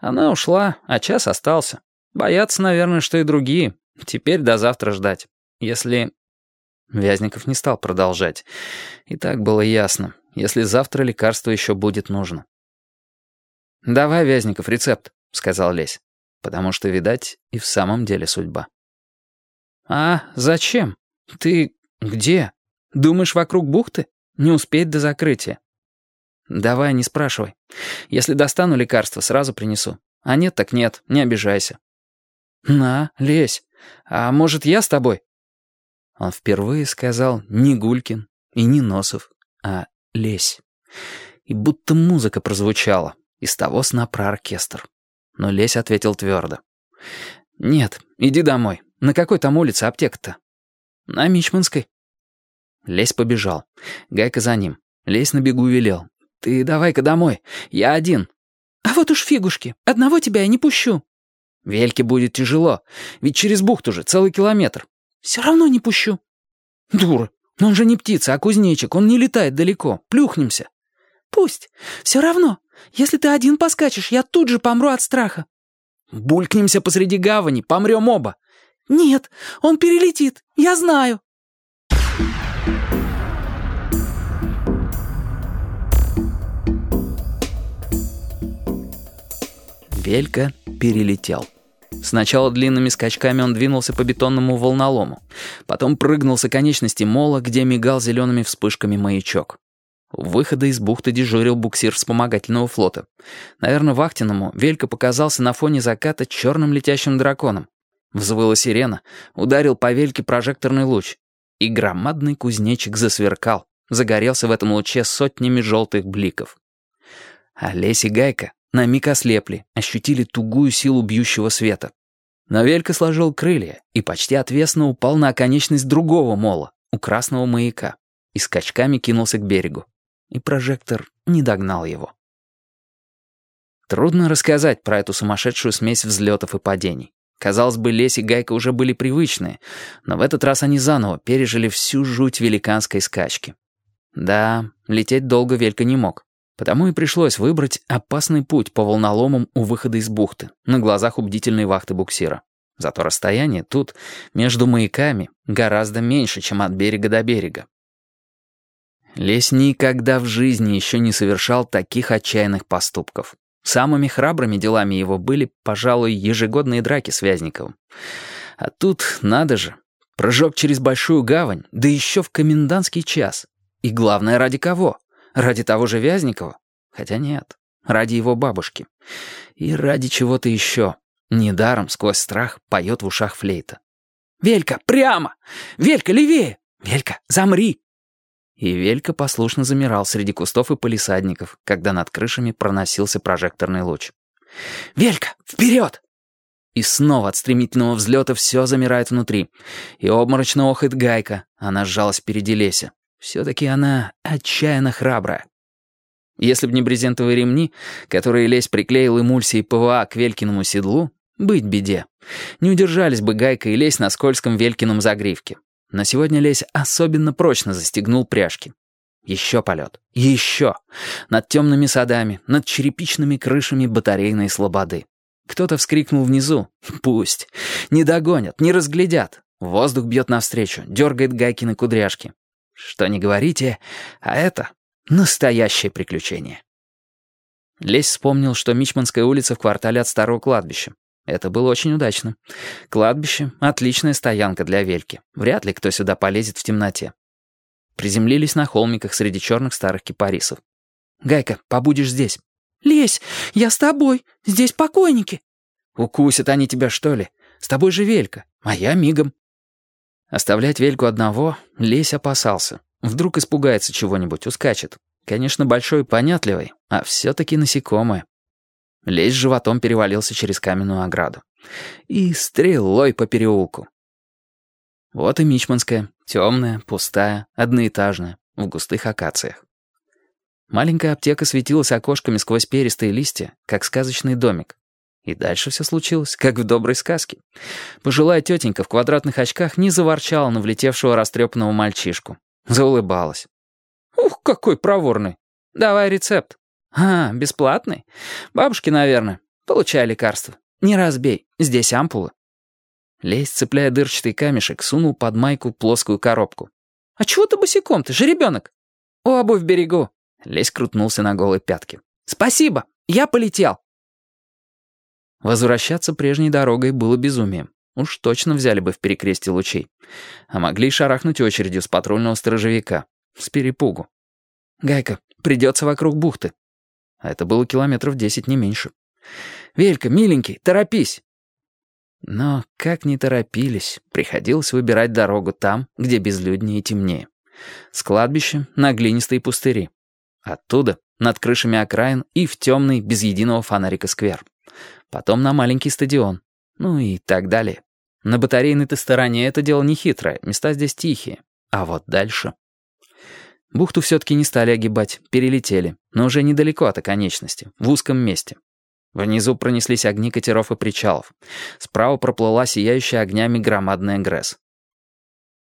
Она ушла, а час остался. Боятся, наверное, что и другие. Теперь до завтра ждать. Если...» Вязников не стал продолжать. И так было ясно. Если завтра лекарство еще будет нужно. «Давай, Вязников, рецепт», — сказал Лесь. Потому что, видать, и в самом деле судьба. «А зачем? Ты где? Думаешь, вокруг бухты? Не успеть до закрытия?» «Давай, не спрашивай. Если достану лекарство, сразу принесу. А нет, так нет, не обижайся». «На, лезь. А может, я с тобой?» Он впервые сказал не Гулькин и не Носов, а «лезь». И будто музыка прозвучала из того сна про оркестр. Но Лесь ответил твердо. «Нет, иди домой. На какой там улице аптека-то?» «На Мичманской». Лесь побежал. Гайка за ним. Лесь на бегу велел. «Ты давай-ка домой. Я один». «А вот уж фигушки. Одного тебя я не пущу». «Вельке будет тяжело. Ведь через бухту же целый километр». «Все равно не пущу». «Дура. Но он же не птица, а кузнечик. Он не летает далеко. Плюхнемся». «Пусть. Все равно. Если ты один поскачешь, я тут же помру от страха». «Булькнемся посреди гавани, помрем оба». «Нет, он перелетит. Я знаю». Велька перелетел. Сначала длинными скачками он двинулся по бетонному волнолому, потом прыгнул с оконечности мола, где мигал зелеными вспышками маячок. У выхода из бухты дежурил буксир вспомогательного флота. Наверное, вахтенному Велька показался на фоне заката черным летящим драконом. Взвыла сирена, ударил по Вельке прожекторный луч. И громадный кузнечик засверкал, загорелся в этом луче сотнями желтых бликов. Лесь и Гайка на миг ослепли, ощутили тугую силу бьющего света. Но Велька сложил крылья и почти отвесно упал на оконечность другого мола, у красного маяка, и скачками кинулся к берегу. И прожектор не догнал его. Трудно рассказать про эту сумасшедшую смесь взлетов и падений. Казалось бы, Лесь и Гайка уже были привычные, но в этот раз они заново пережили всю жуть великанской скачки. Да, лететь долго Велька не мог. Потому и пришлось выбрать опасный путь по волноломам у выхода из бухты, на глазах у бдительной вахты буксира. Зато расстояние тут, между маяками, гораздо меньше, чем от берега до берега. Лесь никогда в жизни еще не совершал таких отчаянных поступков. Самыми храбрыми делами его были, пожалуй, ежегодные драки с Вязниковым. А тут, надо же, прыжок через большую гавань, да еще в комендантский час. И главное, ради кого? Ради того же Вязникова? Хотя нет, ради его бабушки. И ради чего-то еще. Недаром сквозь страх поет в ушах флейта. «Велька, прямо! Велька, левее! Велька, замри!» И Велька послушно замирал среди кустов и палисадников, когда над крышами проносился прожекторный луч. «Велька, вперед!» И снова от стремительного взлета все замирает внутри. И обморочно охает Гайка. Она сжалась впереди Леся. Все-таки она отчаянно храбрая. Если б не брезентовые ремни, которые Лесь приклеил эмульсией ПВА к Велькиному седлу, быть беде. Не удержались бы Гайка и Лесь на скользком Велькином загривке. Но сегодня Лесь особенно прочно застегнул пряжки. Еще полет. Еще. Над темными садами, над черепичными крышами батарейной слободы. Кто-то вскрикнул внизу. Пусть. Не догонят, не разглядят. Воздух бьет навстречу, дергает Гайкины кудряшки. Что не говорите, а это настоящее приключение. Лесь вспомнил, что Мичманская улица в квартале от старого кладбища. Это было очень удачно. Кладбище — отличная стоянка для Вельки. Вряд ли кто сюда полезет в темноте. Приземлились на холмиках среди черных старых кипарисов. «Гайка, побудешь здесь». «Лесь, я с тобой. Здесь покойники». «Укусят они тебя, что ли? С тобой же Велька, а я мигом». Оставлять Вельку одного Лесь опасался. Вдруг испугается чего-нибудь, ускачет. Конечно, большой и понятливый, а все-таки насекомое. Лесь животом перевалился через каменную ограду. И стрелой по переулку. Вот и Мичманская, темная, пустая, одноэтажная, в густых акациях. Маленькая аптека светилась окошками сквозь перистые листья, как сказочный домик. И дальше все случилось, как в доброй сказке. Пожилая тетенька в квадратных очках не заворчала на влетевшего растрепанного мальчишку. Заулыбалась. «Ух, какой проворный! Давай рецепт». «А, бесплатный? Бабушки, наверное. Получай лекарство. Не разбей, здесь ампулы». Лесь, цепляя дырчатый камешек, сунул под майку плоскую коробку. «А чего ты босиком? Ты же ребенок!» «Обувь берегу!» Лесь крутнулся на голой пятке. «Спасибо! Я полетел!» Возвращаться прежней дорогой было безумием. Уж точно взяли бы в перекрестие лучей. А могли шарахнуть очередью с патрульного сторожевика. С перепугу. «Гайка, придется вокруг бухты». А это было километров десять, не меньше. «Велька, миленький, торопись!» Но, как ни торопились, приходилось выбирать дорогу там, где безлюднее и темнее. С кладбища на глинистые пустыри. Оттуда, над крышами окраин и в темный, без единого фонарика сквер. Потом на маленький стадион. Ну и так далее. На батарейной-то стороне это дело не хитрое, места здесь тихие. А вот дальше... Бухту все-таки не стали огибать, перелетели, но уже недалеко от оконечности, в узком месте. Внизу пронеслись огни катеров и причалов. Справа проплыла сияющая огнями громадная ГРЭС.